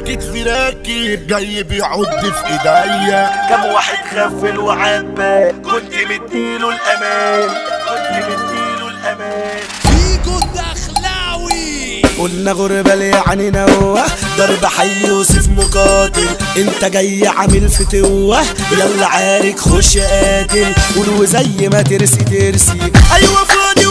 كتفي راكب جاي بيعض في ايديا كم واحد غفل وعبى كنت مديله الامان كنت مديله الامان فيجو الدخلاوي قلنا غربة يعني نوة؟ ضرب حي يوسف مقاتل انت جاي عامل فتوة. يلا عارك خش قاتل قول وزي ما ترسي ترسي. ايوه فاضي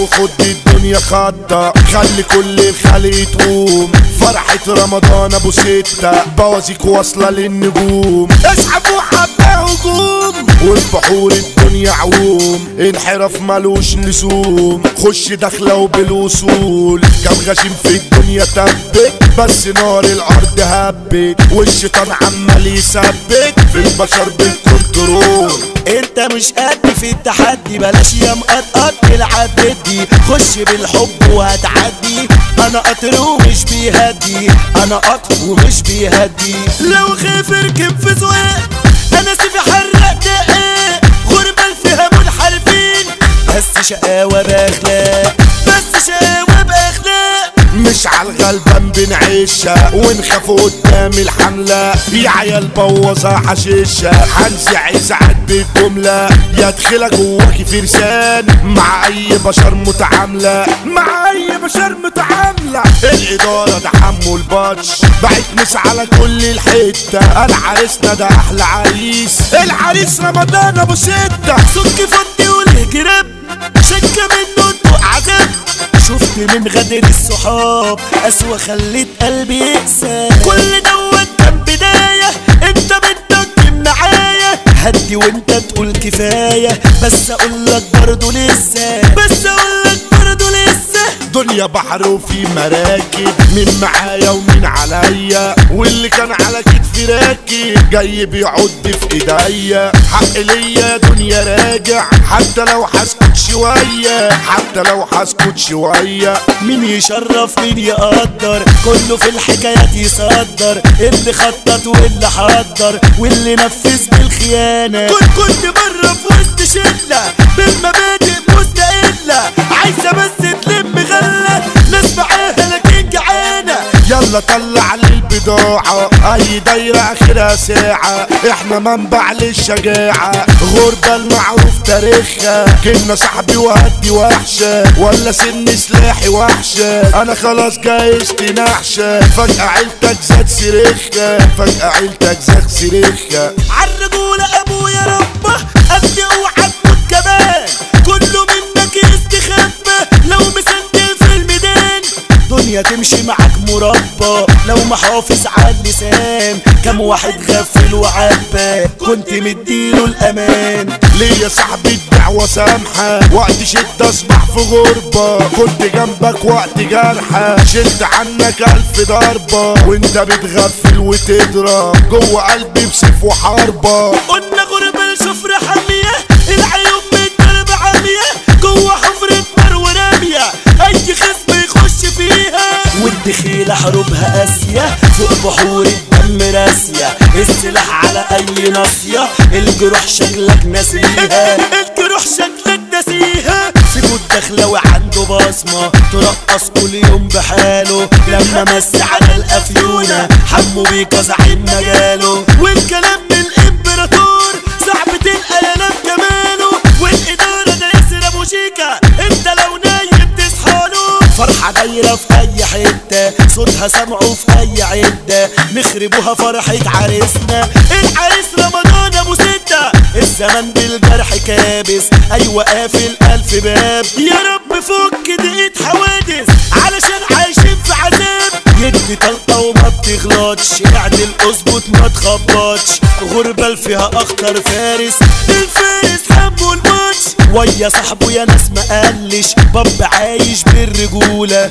وخد الدنيا خضة خلي كل الخلق تقوم فرحة رمضان ابو ستة. بوازيك واصلة للنجوم. اسحبوا حبة هجوم. والبحور الدنيا عوم انحراف ملوش لزوم. خش داخلة وبالوصول. كم غشيم في الدنيا تبت بس نار الارض هبت والشيطان عمال يثبت. في البشر بالكنترول. انت مش قد في التحدي بلاش يا مقطقط تلعب بدي خش بالحب وهتعدي. انا قطر ومش بيهدي. انا قطر ومش بيهدي. لو خاف اركب في سواق انا سيفي حرق دقاق غربة فيها منحرفين بس شقاوة باخلاق بنعيشها ونخاف قدام الحملة. يا عيال بوظة حشيشة هنزع ساعات بالجملة يا يدخلها جواكي فرسان مع اي بشر متعاملة. مع اي بشر متعاملة. الادارة ده حمو البطش. بعت مس على كل الحتة. انا عريسنا ده احلى عريس. العريس رمضان ابو ستة. سك فضي والهجرب. شكة منه من غدر الصحاب قسوة خلت قلبي يقسى كل دوت كان بداية انت بدك معايا هدي وانت تقول كفاية، بس اقولك برضه لسه. دنيا بحر وفي مراكب مين معايا ومين عليا. واللي كان على كتفي راكب، جاي بيعض في ايديا حق ليا دنيا راجع، حتى لو هسكت شوية، حتى لو هسكت شوية. مين يشرف مين يقدر كله في الحكايات يصدر. اللي خطط واللي حضر، واللي نفذ بالخيانة. كنت كنت بره في وسط شلة بالمبادئ مستقلة. يلا طلع لي اي دايرة اخرها ساعة. احنا منبع للشجاعة غربة المعروف تاريخها. كنا صاحبي وهدي وحشة. ولا سن سلاحي وحشة. انا خلاص جايزتي نحشة. فجأة عيلتك زاد سريخها فجأة عيلتك زاد سريخها عالرجولة معاك مربى لو محافظ على اللسان كم واحد غفل وعبى، كنت مديله الامان ليا صاحبي الدعوة سامحة وقت شدة اصبح في غربة. كنت جنبك وقت جرحة شلت عنك الف ضربة. وانت بتغفل وتضرب، جوه قلبي بسيف وحربة والدخيلة حروبها قاسية فوق بحور الدم راسية. السلاح على اي ناصية؟ الجروح شكلك ناسيها الجروح شكلك ناسيها سيبوا الدخلة وعنده بصمة. ترقص كل يوم بحاله. لما مس على الافيونة حمو بيكا زعيم مجاله والكلام من الامبراطور صعب تلقى ينام جماله. والادارة ده ياسر ابو شيكا. انت لو نايم تصحاله فرحة دايرة في أي حتة. صوتها سمعه في أي عدة. نخربوها فرحة عريسنا. العريس رمضان ابو ستة. الزمن بالجرح كابس. أيوة قافل ألف باب. يا رب فك دقيقة حوادث. علشان عايشين في عذاب. يدي طلقة وما بتغلطش. اعدل اظبط ما تخبطش. غربة فيها أخطر فارس. الفارس حبه الماتش. ويا صاحبه يا ناس ما قالش باب عايش بالرجولة.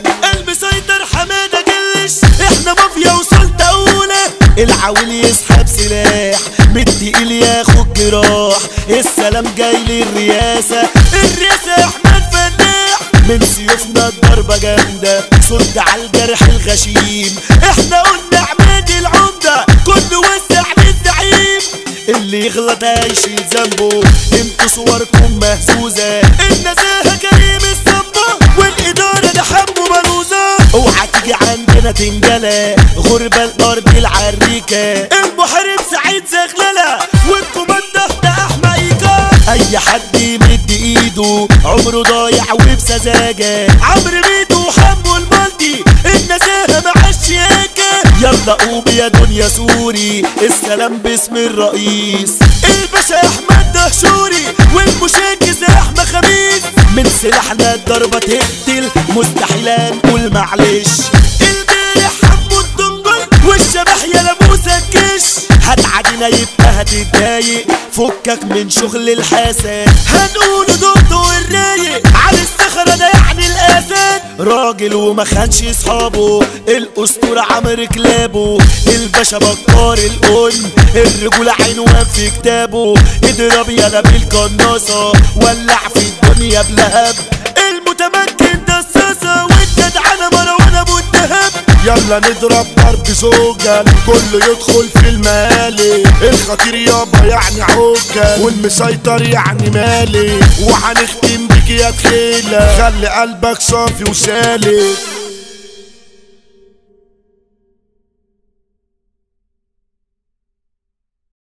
يروح، السلام جاي للرياسة الرياسة يا احمد فتاح من سيوفنا الضربة جامدة، صد على الجرح الغشيم. احنا قلنا عماد العمدة كل وسع للزعيم اللي يغلط عايش ذنبه انتوا صوركم مهزوزة. النزاهة كريم السمبة والإدارة ده حمو ملوزة. اوعى تيجي عندنا تنجلى، غربة الأرض العريكة. ايكا أي حد يمد إيده. عمره ضايع وبسذاجة عمرو ميدو وحمو المالدي النزاهة مع الشياكة يلا قوم يا دنيا سوري. السلام باسم الرئيس. الباشا احمد دهشوري. والمشاكس احمد خميس. من سلاحنا الضربة تقتل. مستحيل نقول معلش. البارح حمو الدنجل والشبح يا لموسى الكش. هتعدينا يبقى هتتضايق فكك من شغل الحسد هنقول دكتور الرايق على الصخرة ده يعني الاسد راجل وما خانش اصحابه الاسطورة عمرو كلابه. الباشا بكار القن الرجولة عنوان في كتابه. اضرب يا ده بالقناصة، ولع في الدنيا بلهب. المتمكن ده الساسة والجدعنة مروان يلا نضرب ضرب زوجة، الكل يدخل في المالي الخطير يابا يعني عوكل والمسيطر يعني مالي. وهنختم بك يا تخيلة، خلي قلبك صافي وسالك.